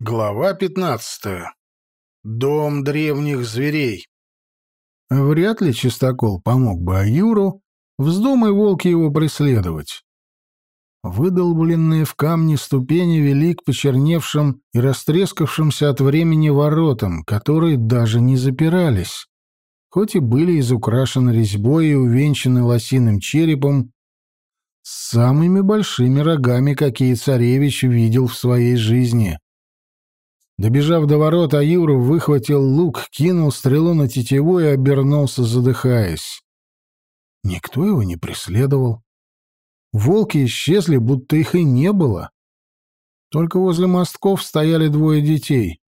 Глава 15. Дом древних зверей. Вряд ли Чистокол помог бы Аюру, вздумай волки его преследовать. Выдолбленные в камне ступени вели к почерневшим и растрескавшимся от времени воротам, которые даже не запирались, хоть и были изукрашены резьбой и увенчаны лосиным черепом с самыми большими рогами, какие царевич видел в своей жизни. Добежав до ворот, Аюр выхватил лук, кинул стрелу на тетиву и обернулся, задыхаясь. Никто его не преследовал. Волки исчезли, будто их и не было. Только возле мостков стояли двое детей.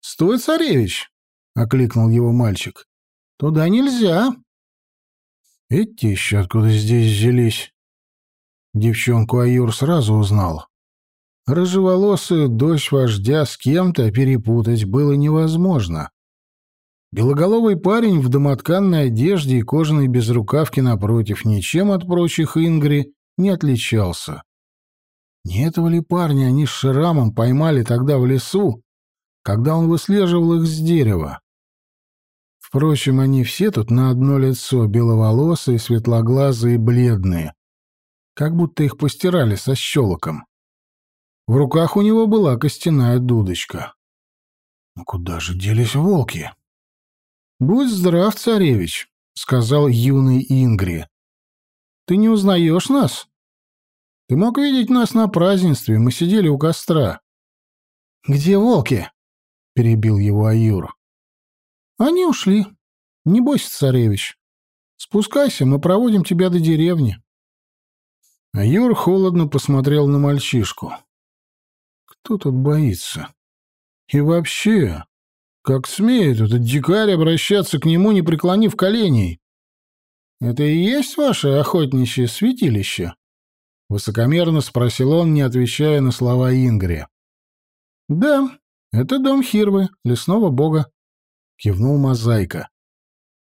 «Стой, царевич!» — окликнул его мальчик. «Туда нельзя!» «Эти еще откуда здесь взялись?» Девчонку Аюр сразу узнал. Рыжеволосую дочь вождя с кем-то перепутать было невозможно. Белоголовый парень в домотканной одежде и кожаной безрукавке напротив ничем от прочих Ингри не отличался. Не этого ли парня они с Ширамом поймали тогда в лесу, когда он выслеживал их с дерева? Впрочем, они все тут на одно лицо, беловолосые, светлоглазые бледные, как будто их постирали со щелоком. В руках у него была костяная дудочка. «Ну куда же делись волки?» «Будь здрав, царевич», — сказал юный Ингри. «Ты не узнаешь нас? Ты мог видеть нас на празднестве, мы сидели у костра». «Где волки?» — перебил его Аюр. «Они ушли. Не бойся, царевич. Спускайся, мы проводим тебя до деревни». Аюр холодно посмотрел на мальчишку. Кто тут боится? И вообще, как смеет этот дикарь обращаться к нему, не преклонив коленей? Это и есть ваше охотничье святилище? Высокомерно спросил он, не отвечая на слова Ингри. Да, это дом Хирвы, лесного бога, кивнул Мозаика.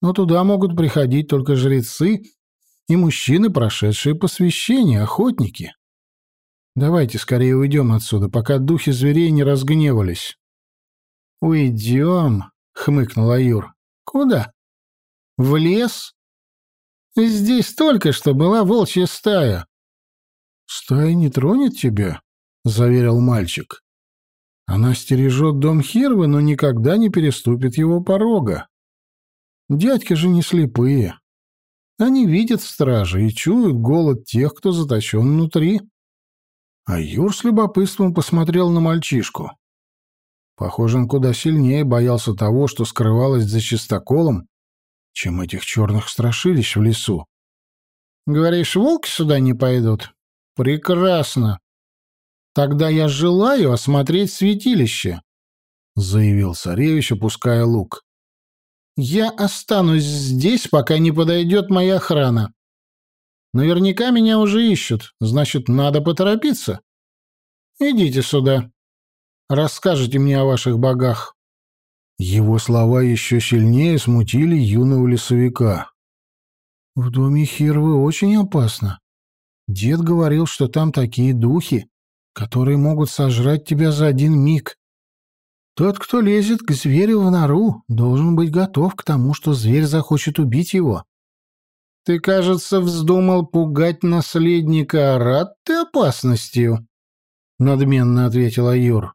Но туда могут приходить только жрецы и мужчины, прошедшие посвящение, охотники. Давайте скорее уйдем отсюда, пока духи зверей не разгневались. Уйдем, хмыкнул Аюр. Куда? В лес? Здесь только что была волчья стая. Стая не тронет тебя, заверил мальчик. Она стережет дом Хирвы, но никогда не переступит его порога. Дядьки же не слепые. Они видят стражи и чуют голод тех, кто заточен внутри. А Юр с любопытством посмотрел на мальчишку. Похоже, он куда сильнее боялся того, что скрывалось за чистоколом, чем этих черных страшилищ в лесу. «Говоришь, волки сюда не пойдут? Прекрасно. Тогда я желаю осмотреть святилище», — заявил царевич, опуская лук. «Я останусь здесь, пока не подойдет моя охрана. Наверняка меня уже ищут, значит, надо поторопиться. Идите сюда. Расскажите мне о ваших богах». Его слова еще сильнее смутили юного лесовика. «В доме Хирвы очень опасно. Дед говорил, что там такие духи, которые могут сожрать тебя за один миг. Тот, кто лезет к зверю в нору, должен быть готов к тому, что зверь захочет убить его. Ты, кажется, вздумал пугать наследника Аратты опасностью, — надменно ответила Юр.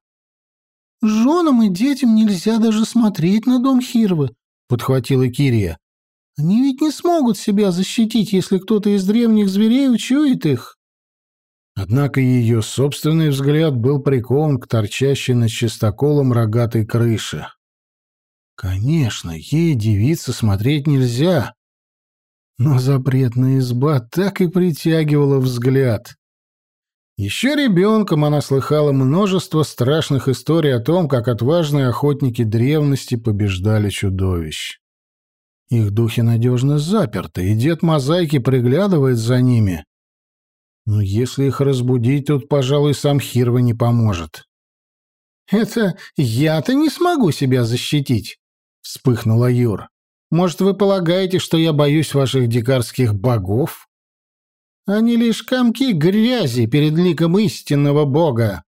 «Женам и детям нельзя даже смотреть на дом Хирвы», — подхватила Кирия. «Они ведь не смогут себя защитить, если кто-то из древних зверей учует их». Однако ее собственный взгляд был прикован к торчащей над чистоколом рогатой крыше. Конечно, ей девица смотреть нельзя, но запретная изба так и притягивала взгляд. Еще ребенком она слыхала множество страшных историй о том, как отважные охотники древности побеждали чудовищ. Их духи надежно заперты, и дед Мозаики приглядывает за ними. Но если их разбудить, тут, пожалуй, сам Хирва не поможет. «Это я-то не смогу себя защитить», — вспыхнула Юр. Может, вы полагаете, что я боюсь ваших дикарских богов? Они лишь комки грязи перед ликом истинного бога.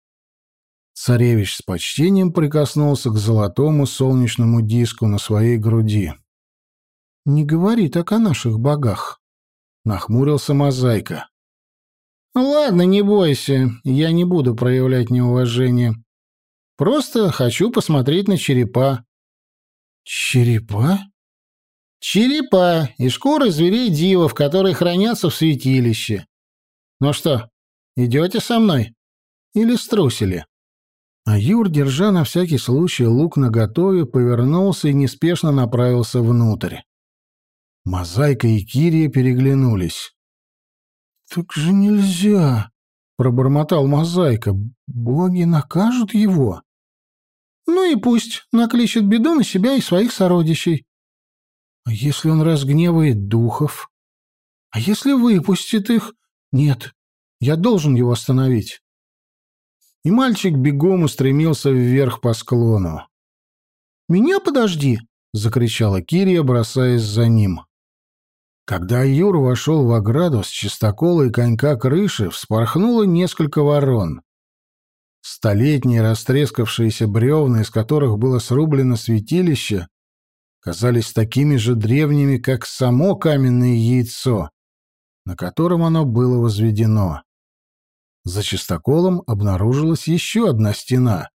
Царевич с почтением прикоснулся к золотому солнечному диску на своей груди. «Не говори так о наших богах», — нахмурился Мозаика. «Ладно, не бойся, я не буду проявлять неуважение. Просто хочу посмотреть на черепа». «Черепа?» «Черепа и шкуры зверей-дивов, которые хранятся в святилище. Ну что, идете со мной? Или струсили?» А Юр, держа на всякий случай лук наготове, повернулся и неспешно направился внутрь. Мозаика и Кирия переглянулись. «Так же нельзя!» — пробормотал Мозаика. «Боги накажут его!» «Ну и пусть накличет беду на себя и своих сородичей». «А если он разгневает духов? А если выпустит их? Нет, я должен его остановить» и мальчик бегом устремился вверх по склону. «Меня подожди!» — закричала Кирия, бросаясь за ним. Когда Юр вошел в ограду с чистокола и конька крыши, вспорхнуло несколько ворон. Столетние растрескавшиеся бревна, из которых было срублено святилище, казались такими же древними, как само каменное яйцо, на котором оно было возведено. За чистоколом обнаружилась еще одна стена,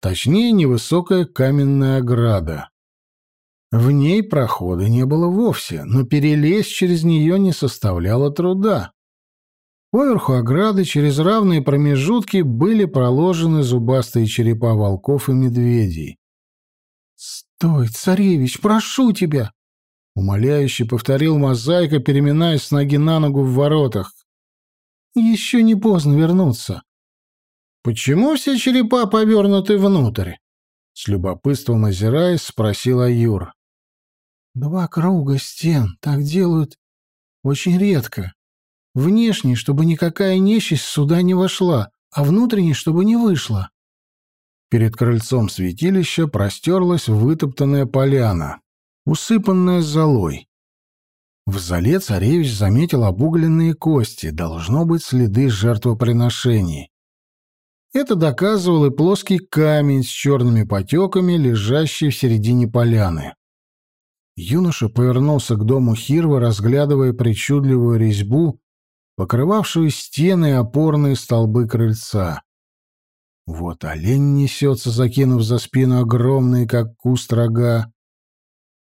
точнее невысокая каменная ограда. В ней прохода не было вовсе, но перелезть через нее не составляло труда. Поверху ограды через равные промежутки были проложены зубастые черепа волков и медведей. «Стой, царевич, прошу тебя!» — умоляюще повторил мозаика, переминаясь с ноги на ногу в воротах. Еще не поздно вернуться. Почему все черепа повернуты внутрь? С любопытством озираясь, спросил Аюр. Два круга стен так делают очень редко. Внешний, чтобы никакая нечисть сюда не вошла, а внутренний, чтобы не вышла. Перед крыльцом святилища простерлась вытоптанная поляна, усыпанная золой. В зале царевич заметил обугленные кости, должно быть следы жертвоприношений. Это доказывал и плоский камень с черными потеками, лежащий в середине поляны. Юноша повернулся к дому Хирва, разглядывая причудливую резьбу, покрывавшую стены и опорные столбы крыльца. Вот олень несется, закинув за спину огромные, как куст рога.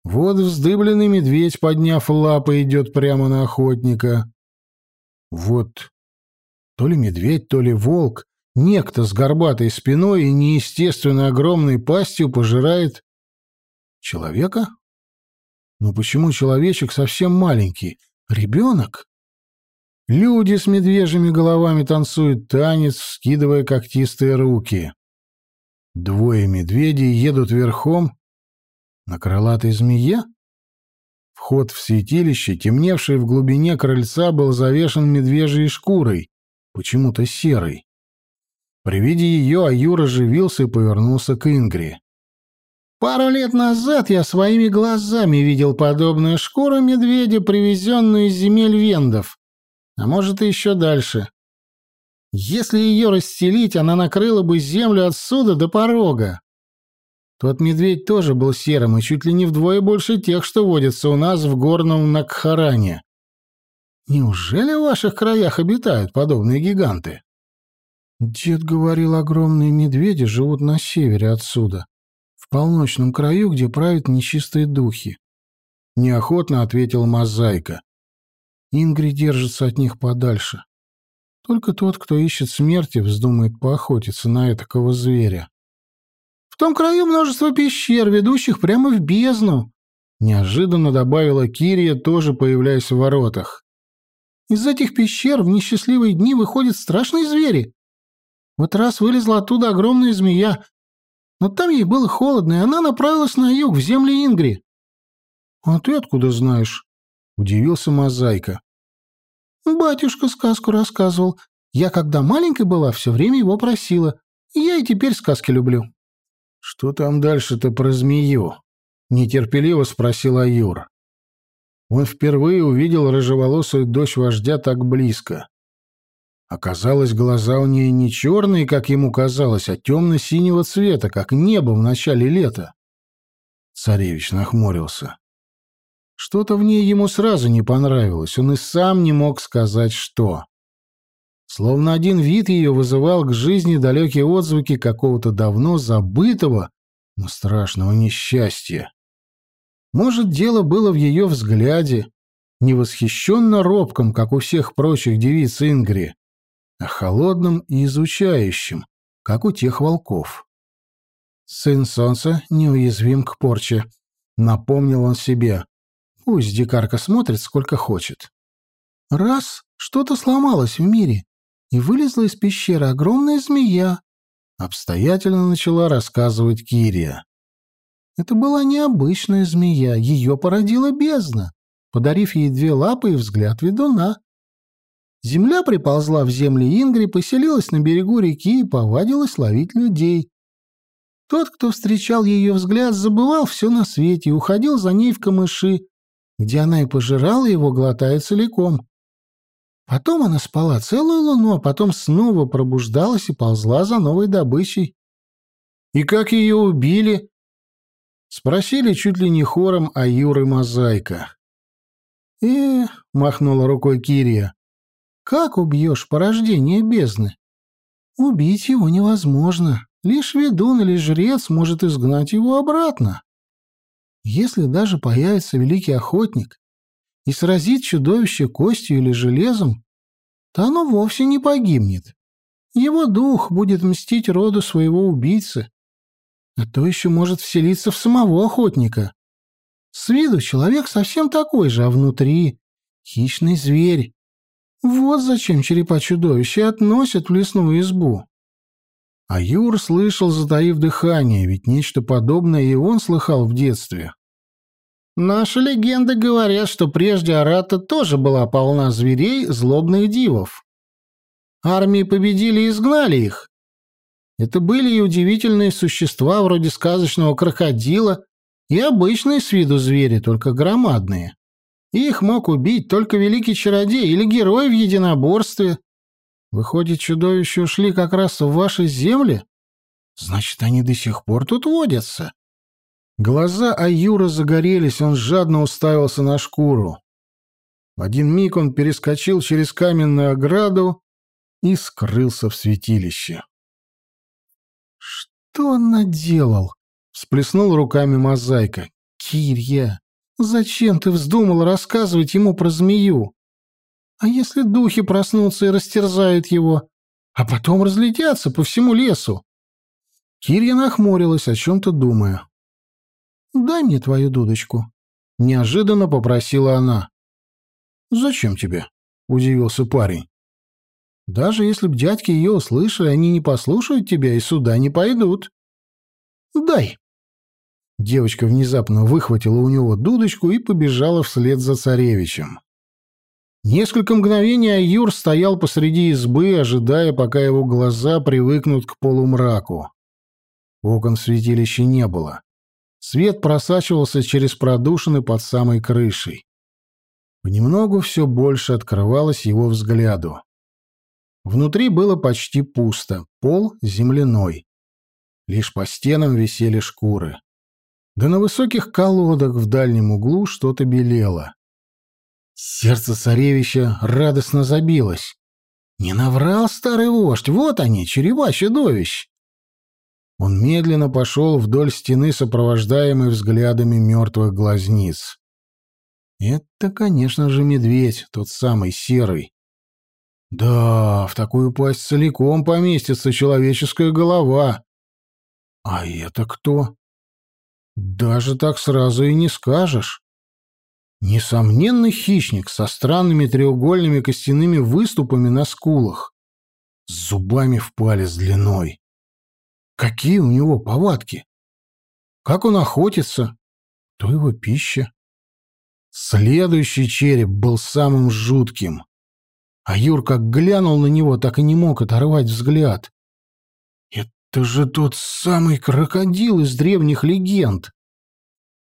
Вот вздыбленный медведь, подняв лапы, идет прямо на охотника. Вот то ли медведь, то ли волк, некто с горбатой спиной и неестественно огромной пастью пожирает человека? Ну почему человечек совсем маленький? Ребенок? Люди с медвежьими головами танцуют танец, скидывая когтистые руки. Двое медведей едут верхом, на крылатой змее? Вход в святилище, темневший в глубине крыльца, был завешен медвежьей шкурой, почему-то серой. При виде ее Аюр оживился и повернулся к Ингри. «Пару лет назад я своими глазами видел подобную шкуру медведя, привезенную из земель вендов. А может, и еще дальше. Если ее расстелить, она накрыла бы землю отсюда до порога. Тот медведь тоже был серым и чуть ли не вдвое больше тех, что водятся у нас в горном Накхаране. Неужели в ваших краях обитают подобные гиганты? Дед говорил, огромные медведи живут на севере отсюда, в полночном краю, где правят нечистые духи. Неохотно ответил Мозаика. Ингри держится от них подальше. Только тот, кто ищет смерти, вздумает поохотиться на этакого зверя. В том краю множество пещер, ведущих прямо в бездну», — неожиданно добавила Кирия, тоже появляясь в воротах. «Из этих пещер в несчастливые дни выходят страшные звери. Вот раз вылезла оттуда огромная змея, но там ей было холодно, и она направилась на юг, в земли Ингри». «А ты откуда знаешь?» — удивился Мозаика. «Батюшка сказку рассказывал. Я, когда маленькой была, все время его просила. Я и теперь сказки люблю». «Что там дальше-то про змею?» — нетерпеливо спросил Аюр. Он впервые увидел рыжеволосую дочь вождя так близко. Оказалось, глаза у нее не черные, как ему казалось, а темно-синего цвета, как небо в начале лета. Царевич нахмурился. Что-то в ней ему сразу не понравилось, он и сам не мог сказать, что. Словно один вид ее вызывал к жизни далекие отзвуки какого-то давно забытого, но страшного несчастья. Может, дело было в ее взгляде, не восхищенно робком, как у всех прочих девиц Ингри, а холодным и изучающим, как у тех волков. «Сын солнца неуязвим к порче», — напомнил он себе. «Пусть дикарка смотрит, сколько хочет». Раз что-то сломалось в мире, и вылезла из пещеры огромная змея, обстоятельно начала рассказывать Кирия. Это была необычная змея, ее породила бездна, подарив ей две лапы и взгляд ведуна. Земля приползла в земли Ингри, поселилась на берегу реки и повадилась ловить людей. Тот, кто встречал ее взгляд, забывал все на свете и уходил за ней в камыши, где она и пожирала его, глотая целиком. Потом она спала целую луну, а потом снова пробуждалась и ползла за новой добычей. «И как ее убили?» Спросили чуть ли не хором о Юры Мозаика. «Э, — махнула рукой Кирия, — как убьешь порождение бездны? Убить его невозможно. Лишь ведун или жрец может изгнать его обратно. Если даже появится великий охотник и сразит чудовище костью или железом, то оно вовсе не погибнет. Его дух будет мстить роду своего убийцы, а то еще может вселиться в самого охотника. С виду человек совсем такой же, а внутри — хищный зверь. Вот зачем черепа чудовища относят в лесную избу. А Юр слышал, затаив дыхание, ведь нечто подобное и он слыхал в детстве. Наши легенды говорят, что прежде Арата тоже была полна зверей, злобных дивов. Армии победили и изгнали их, это были и удивительные существа вроде сказочного крокодила, и обычные с виду звери, только громадные. их мог убить только великий чародей или герой в единоборстве. Выходит, чудовища ушли как раз в ваши земли? Значит, они до сих пор тут водятся. Глаза Аюра загорелись, он жадно уставился на шкуру. В один миг он перескочил через каменную ограду и скрылся в святилище. «Что он наделал?» — всплеснул руками мозаика. «Кирья, зачем ты вздумал рассказывать ему про змею? А если духи проснутся и растерзают его, а потом разлетятся по всему лесу?» Кирья нахмурилась, о чем-то думая. «Дай мне твою дудочку», — неожиданно попросила она. «Зачем тебе?» — удивился парень. Даже если б дядьки ее услышали, они не послушают тебя и сюда не пойдут. Дай. Девочка внезапно выхватила у него дудочку и побежала вслед за царевичем. Несколько мгновений Аюр стоял посреди избы, ожидая, пока его глаза привыкнут к полумраку. Окон святилища не было. Свет просачивался через продушины под самой крышей. Понемногу все больше открывалось его взгляду. Внутри было почти пусто, пол земляной. Лишь по стенам висели шкуры. Да на высоких колодах в дальнем углу что-то белело. Сердце царевича радостно забилось. Не наврал старый вождь, вот они, черева чудовищ. Он медленно пошел вдоль стены, сопровождаемый взглядами мертвых глазниц. Это, конечно же, медведь, тот самый серый. Да, в такую пасть целиком поместится человеческая голова. А это кто? Даже так сразу и не скажешь. Несомненный хищник со странными треугольными костяными выступами на скулах, с зубами в палец длиной. Какие у него повадки? Как он охотится? То его пища. Следующий череп был самым жутким. А Юр как глянул на него, так и не мог оторвать взгляд. Это же тот самый крокодил из древних легенд.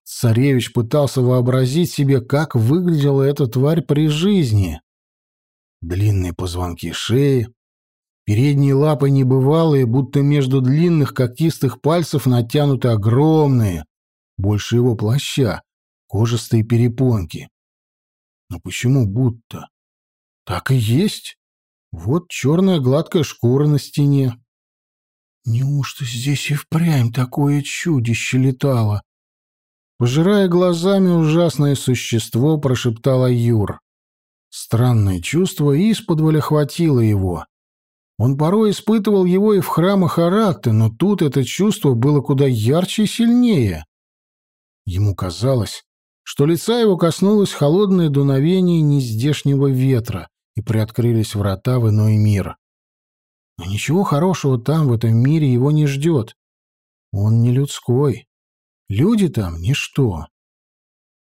Царевич пытался вообразить себе, как выглядела эта тварь при жизни. Длинные позвонки шеи, Передние лапы небывалые, будто между длинных когтистых пальцев натянуты огромные, больше его плаща, кожистые перепонки. Но почему будто? Так и есть. Вот черная гладкая шкура на стене. Неужто здесь и впрямь такое чудище летало? Пожирая глазами ужасное существо, прошептала Юр. Странное чувство исподволь охватило его. Он порой испытывал его и в храмах Аратты, но тут это чувство было куда ярче и сильнее. Ему казалось, что лица его коснулось холодное дуновение нездешнего ветра, и приоткрылись врата в иной мир. Но ничего хорошего там, в этом мире, его не ждет. Он не людской. Люди там — ничто.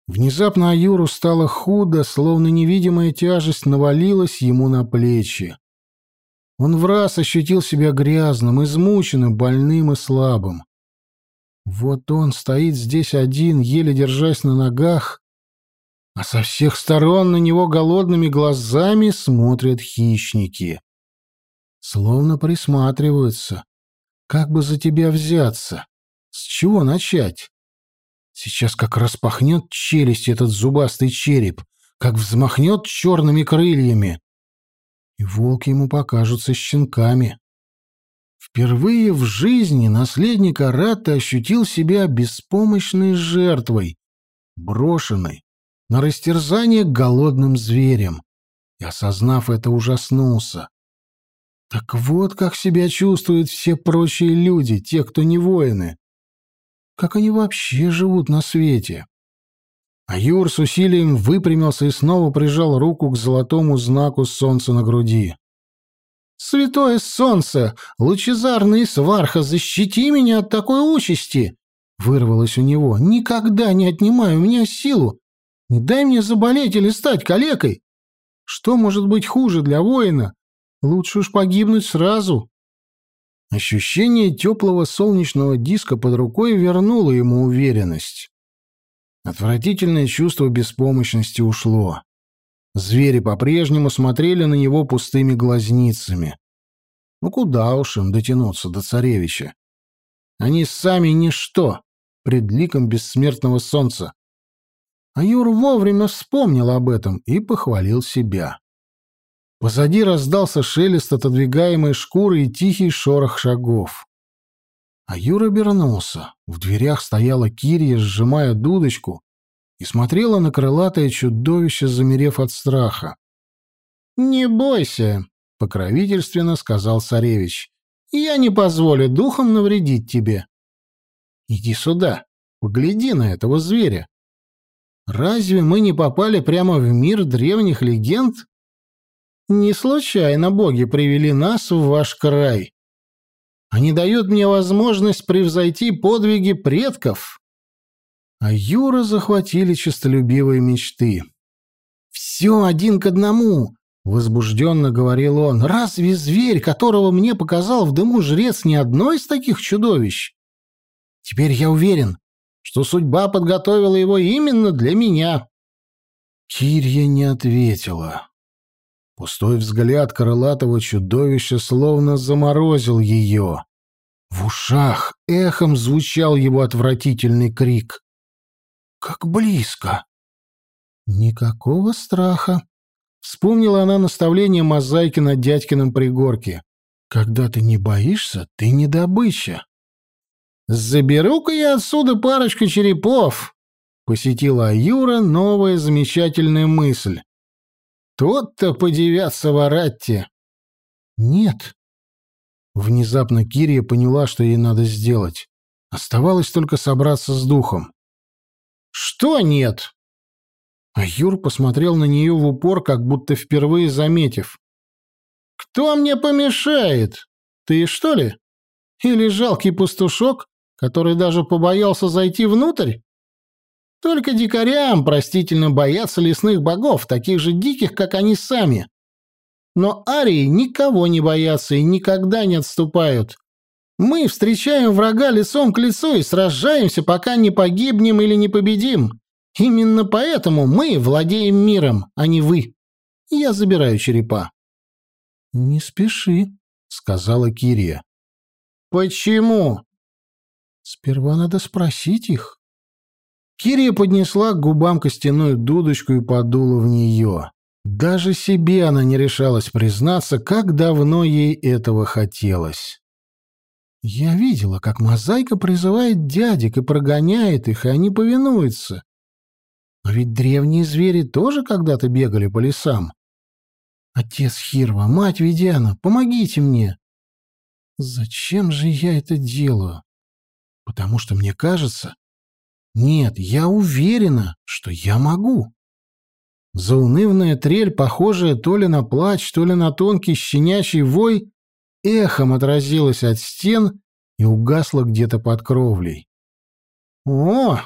Внезапно Аюру стало худо, словно невидимая тяжесть навалилась ему на плечи. Он в раз ощутил себя грязным, измученным, больным и слабым. Вот он стоит здесь один, еле держась на ногах, а со всех сторон на него голодными глазами смотрят хищники. Словно присматриваются. Как бы за тебя взяться? С чего начать? Сейчас как распахнет челюсть этот зубастый череп, как взмахнет черными крыльями. И волки ему покажутся щенками. Впервые в жизни наследник Арата ощутил себя беспомощной жертвой, брошенной на растерзание голодным зверем, и, осознав это, ужаснулся. Так вот как себя чувствуют все прочие люди, те, кто не воины. Как они вообще живут на свете? А Юр с усилием выпрямился и снова прижал руку к золотому знаку солнца на груди. «Святое солнце! Лучезарный сварха, защити меня от такой участи!» Вырвалось у него. «Никогда не отнимай у меня силу! Не дай мне заболеть или стать калекой! Что может быть хуже для воина? Лучше уж погибнуть сразу!» Ощущение теплого солнечного диска под рукой вернуло ему уверенность. Отвратительное чувство беспомощности ушло. Звери по-прежнему смотрели на него пустыми глазницами. Ну куда уж им дотянуться до царевича? Они сами ничто пред ликом бессмертного солнца. А Юр вовремя вспомнил об этом и похвалил себя. Позади раздался шелест отодвигаемой шкуры и тихий шорох шагов. А Юр обернулся. В дверях стояла Кирия, сжимая дудочку, и смотрела на крылатое чудовище, замерев от страха. «Не бойся», — покровительственно сказал царевич. «Я не позволю духом навредить тебе. Иди сюда, погляди на этого зверя. Разве мы не попали прямо в мир древних легенд? Не случайно боги привели нас в ваш край. Они дают мне возможность превзойти подвиги предков». А Юра захватили честолюбивые мечты. «Все один к одному!» — возбужденно говорил он. «Разве зверь, которого мне показал в дыму жрец, не одно из таких чудовищ? Теперь я уверен, что судьба подготовила его именно для меня». Кирья не ответила. Пустой взгляд крылатого чудовища словно заморозил ее. В ушах эхом звучал его отвратительный крик. Как близко. Никакого страха. Вспомнила она наставление мозаики на дядькином пригорке. Когда ты не боишься, ты не добыча. «Заберу-ка я отсюда парочку черепов!» — посетила Аюра новая замечательная мысль. «Тот-то подивятся в Аратте!» «Нет!» Внезапно Кирия поняла, что ей надо сделать. Оставалось только собраться с духом. «Что нет?» А Юр посмотрел на нее в упор, как будто впервые заметив. «Кто мне помешает? Ты, что ли? Или жалкий пастушок, который даже побоялся зайти внутрь? Только дикарям простительно боятся лесных богов, таких же диких, как они сами. Но арии никого не боятся и никогда не отступают. Мы встречаем врага лицом к лицу и сражаемся, пока не погибнем или не победим. Именно поэтому мы владеем миром, а не вы. Я забираю черепа». «Не спеши», — сказала Кирия. Почему? Сперва надо спросить их. Кирия поднесла к губам костяную дудочку и подула в нее. Даже себе она не решалась признаться, как давно ей этого хотелось. Я видела, как мозаика призывает дядек и прогоняет их, и они повинуются. Но ведь древние звери тоже когда-то бегали по лесам. Отец Хирва, мать Ведяна, помогите мне. Зачем же я это делаю? Потому что мне кажется... Нет, я уверена, что я могу. Заунывная трель, похожая то ли на плач, то ли на тонкий щенячий вой, эхом отразилась от стен и угасла где-то под кровлей. «О,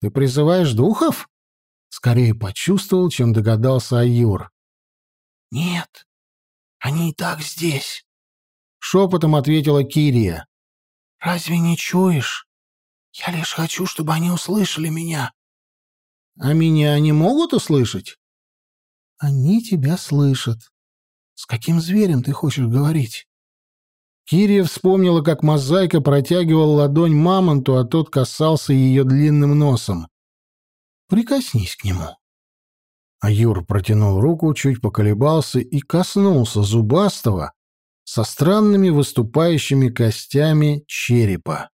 ты призываешь духов?» Скорее почувствовал, чем догадался Аюр. «Нет, они и так здесь», — шепотом ответила Кирия. «Разве не чуешь? Я лишь хочу, чтобы они услышали меня». «А меня они могут услышать?» «Они тебя слышат. С каким зверем ты хочешь говорить?» Кирия вспомнила, как мозаика протягивал ладонь мамонту, а тот касался ее длинным носом. Прикоснись к нему. А Юр протянул руку, чуть поколебался и коснулся зубастого со странными выступающими костями черепа.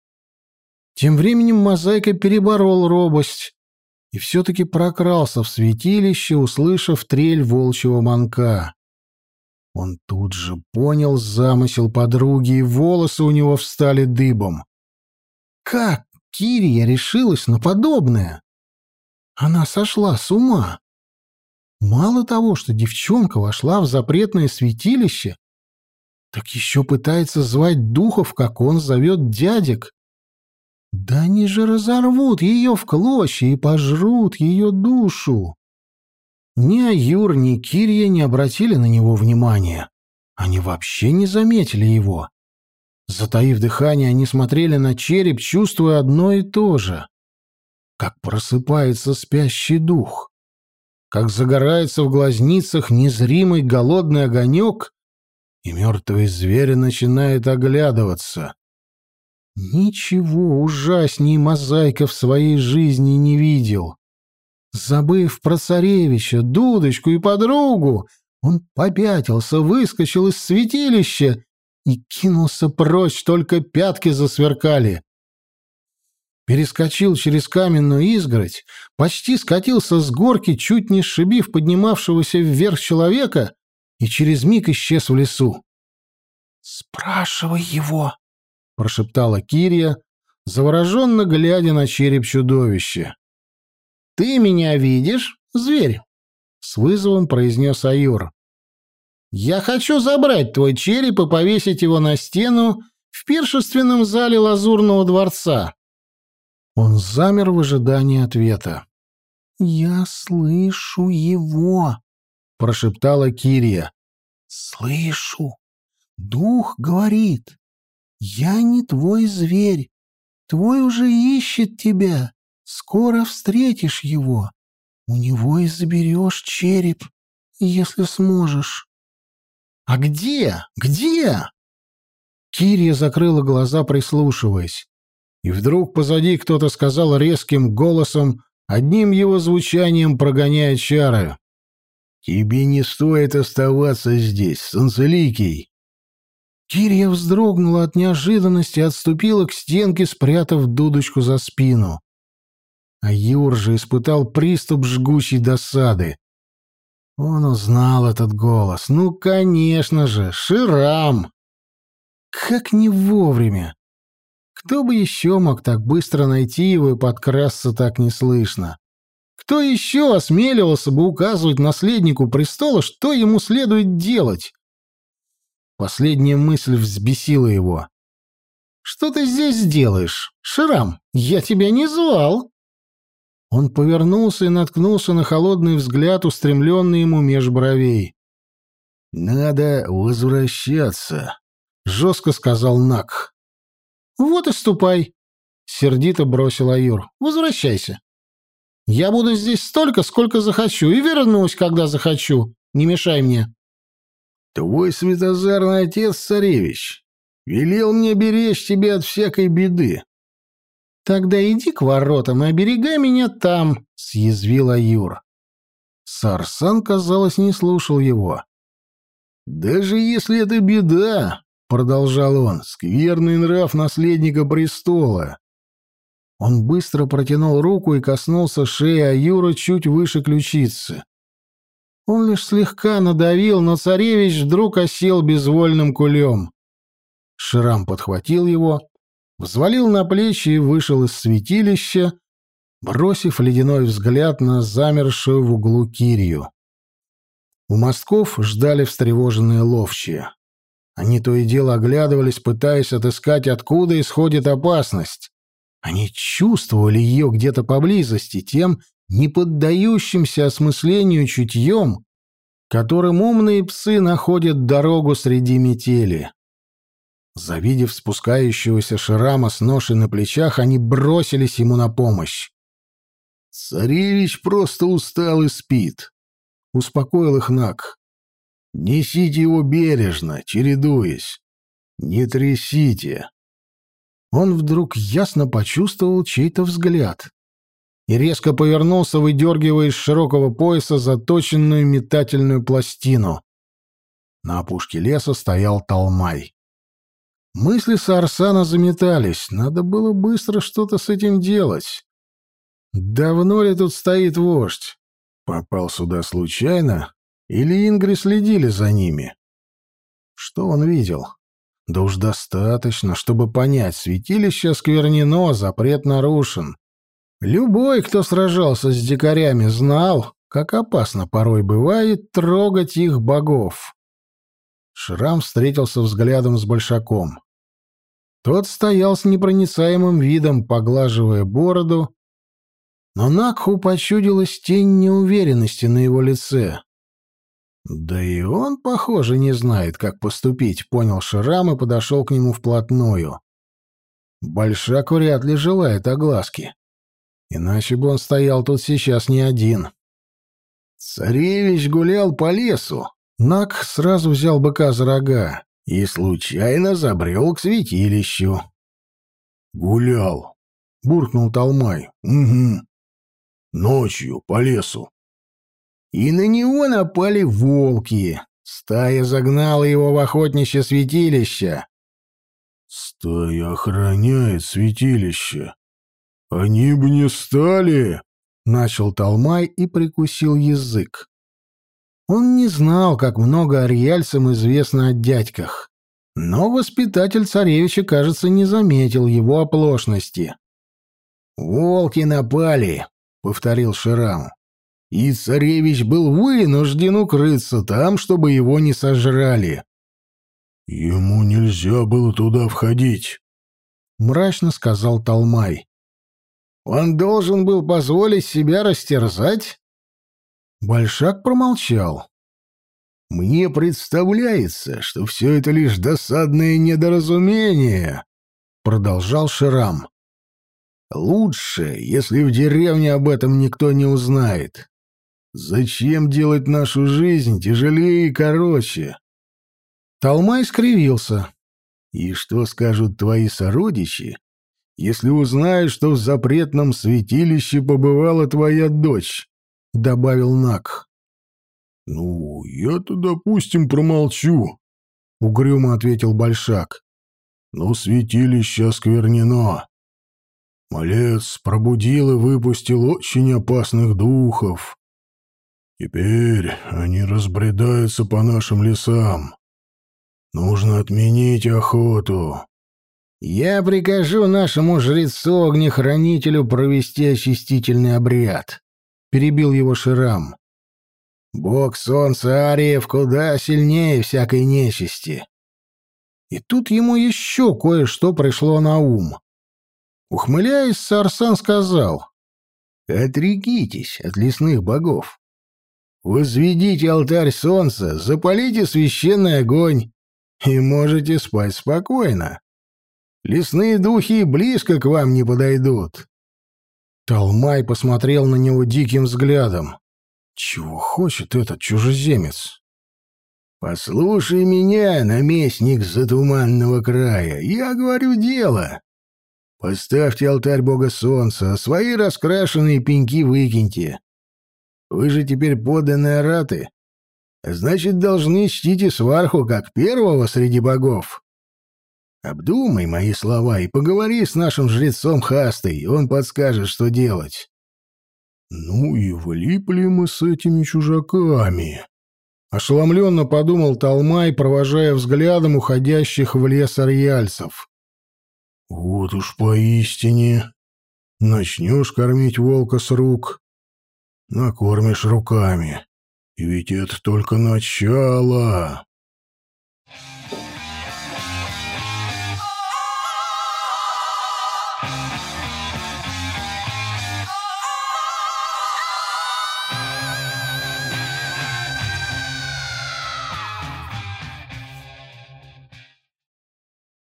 Тем временем мозаика переборол робость и все-таки прокрался в святилище, услышав трель волчьего манка. Он тут же понял замысел подруги, и волосы у него встали дыбом. Как Кирия решилась на подобное? Она сошла с ума. Мало того, что девчонка вошла в запретное святилище, так еще пытается звать духов, как он зовет дядек. Да они же разорвут ее в клочья и пожрут ее душу. Ни Аюр, ни Кирия не обратили на него внимания. Они вообще не заметили его. Затаив дыхание, они смотрели на череп, чувствуя одно и то же как просыпается спящий дух, как загорается в глазницах незримый голодный огонек, и мертвый зверь начинает оглядываться. Ничего ужасней мозаика в своей жизни не видел. Забыв про царевича, дудочку и подругу, он попятился, выскочил из святилища и кинулся прочь, только пятки засверкали перескочил через каменную изгородь, почти скатился с горки, чуть не сшибив поднимавшегося вверх человека, и через миг исчез в лесу. «Спрашивай его», — прошептала Кирия, завороженно глядя на череп чудовища. «Ты меня видишь, зверь?» — с вызовом произнес Аюр. «Я хочу забрать твой череп и повесить его на стену в пиршественном зале Лазурного дворца. Он замер в ожидании ответа. «Я слышу его», — прошептала Кирия. «Слышу. Дух говорит. Я не твой зверь. Твой уже ищет тебя. Скоро встретишь его. У него и заберешь череп, если сможешь». «А где? Где?» Кирия закрыла глаза, прислушиваясь и вдруг позади кто-то сказал резким голосом, одним его звучанием прогоняя чары. «Тебе не стоит оставаться здесь, Санцеликий!» Кирия вздрогнула от неожиданности и отступила к стенке, спрятав дудочку за спину. А Юр же испытал приступ жгучей досады. Он узнал этот голос. Ну, конечно же, Ширам! Как не вовремя! Кто бы еще мог так быстро найти его и подкрасться так неслышно? Кто еще осмеливался бы указывать наследнику престола, что ему следует делать? Последняя мысль взбесила его. «Что ты здесь делаешь, Ширам? Я тебя не звал!» Он повернулся и наткнулся на холодный взгляд, устремленный ему меж бровей. «Надо возвращаться», — жестко сказал Нак. «Вот и ступай», — сердито бросил Аюр. «Возвращайся. Я буду здесь столько, сколько захочу, и вернусь, когда захочу. Не мешай мне». Твой светозарный отец, царевич, велел мне беречь тебя от всякой беды. Тогда иди к воротам и оберегай меня там, съязвил Аюр. Сарсан, казалось, не слушал его. Даже если это беда, продолжал он, скверный нрав наследника престола. Он быстро протянул руку и коснулся шеи Аюра чуть выше ключицы. Он лишь слегка надавил, но царевич вдруг осел безвольным кулем. Шрам подхватил его, взвалил на плечи и вышел из святилища, бросив ледяной взгляд на замершую в углу Кирию. У мостков ждали встревоженные ловчие. Они то и дело оглядывались, пытаясь отыскать, откуда исходит опасность. Они чувствовали ее где-то поблизости, тем не поддающимся осмыслению чутьем, которым умные псы находят дорогу среди метели. Завидев спускающегося Шрама с ношей на плечах, они бросились ему на помощь. «Царевич просто устал и спит», — успокоил их Нак. «Несите его бережно, чередуясь. Не трясите». Он вдруг ясно почувствовал чей-то взгляд и резко повернулся, выдергивая из широкого пояса заточенную метательную пластину. На опушке леса стоял Талмай. Мысли Сарсана заметались. Надо было быстро что-то с этим делать. Давно ли тут стоит вождь? Попал сюда случайно? Или ингри следили за ними? Что он видел? Да уж достаточно, чтобы понять, святилище осквернено, запрет нарушен. Любой, кто сражался с дикарями, знал, как опасно порой бывает трогать их богов. Шрам встретился взглядом с Большаком. Тот стоял с непроницаемым видом, поглаживая бороду, но Накху почудилась тень неуверенности на его лице. «Да и он, похоже, не знает, как поступить», — понял Шрам и подошел к нему вплотную. Большак вряд ли желает огласки. Иначе бы он стоял тут сейчас не один. Царевич гулял по лесу. Нак сразу взял быка за рога и случайно забрел к святилищу. «Гулял», — буркнул Талмай. «Угу. Ночью по лесу». И на него напали волки. Стая загнала его в охотничье святилище. «Стая охраняет святилище», «Они бы не стали!» — начал Талмай и прикусил язык. Он не знал, как много ариальцам известно о дядьках, но воспитатель царевича, кажется, не заметил его оплошности. «Волки напали», — повторил Ширам. «И царевич был вынужден укрыться там, чтобы его не сожрали». «Ему нельзя было туда входить», — мрачно сказал Талмай. Он должен был позволить себя растерзать? Большак промолчал. Мне представляется, что все это лишь досадное недоразумение, продолжал Ширам. Лучше, если в деревне об этом никто не узнает. Зачем делать нашу жизнь тяжелее и короче? Талмай скривился. И что скажут твои сородичи, если узнают, что в запретном святилище побывала твоя дочь», — добавил Нак. «Ну, я-то, допустим, промолчу», — угрюмо ответил Большак. «Но святилище осквернено. Малец пробудил и выпустил очень опасных духов. Теперь они разбредаются по нашим лесам. Нужно отменить охоту. Я прикажу нашему жрецу-огнехранителю провести очистительный обряд. Перебил его Ширам. Бог солнца Ариев куда сильнее всякой нечисти. И тут ему еще кое-что пришло на ум. Ухмыляясь, Сарсан сказал, «Отрекитесь от лесных богов. Возведите алтарь солнца, запалите священный огонь, и можете спать спокойно. Лесные духи близко к вам не подойдут. Талмай посмотрел на него диким взглядом. Чего хочет этот чужеземец? Послушай меня, наместник затуманного края, я говорю дело. Поставьте алтарь бога солнца, а свои раскрашенные пеньки выкиньте. Вы же теперь поданные раты, значит, должны чтить сварху как первого среди богов. Обдумай мои слова и поговори с нашим жрецом Хастой, он подскажет, что делать. Ну и влипли мы с этими чужаками. Ошеломленно подумал Талмай, провожая взглядом уходящих в лес арьяльцев. Вот уж поистине. Начнешь кормить волка с рук, накормишь руками. И ведь это только начало.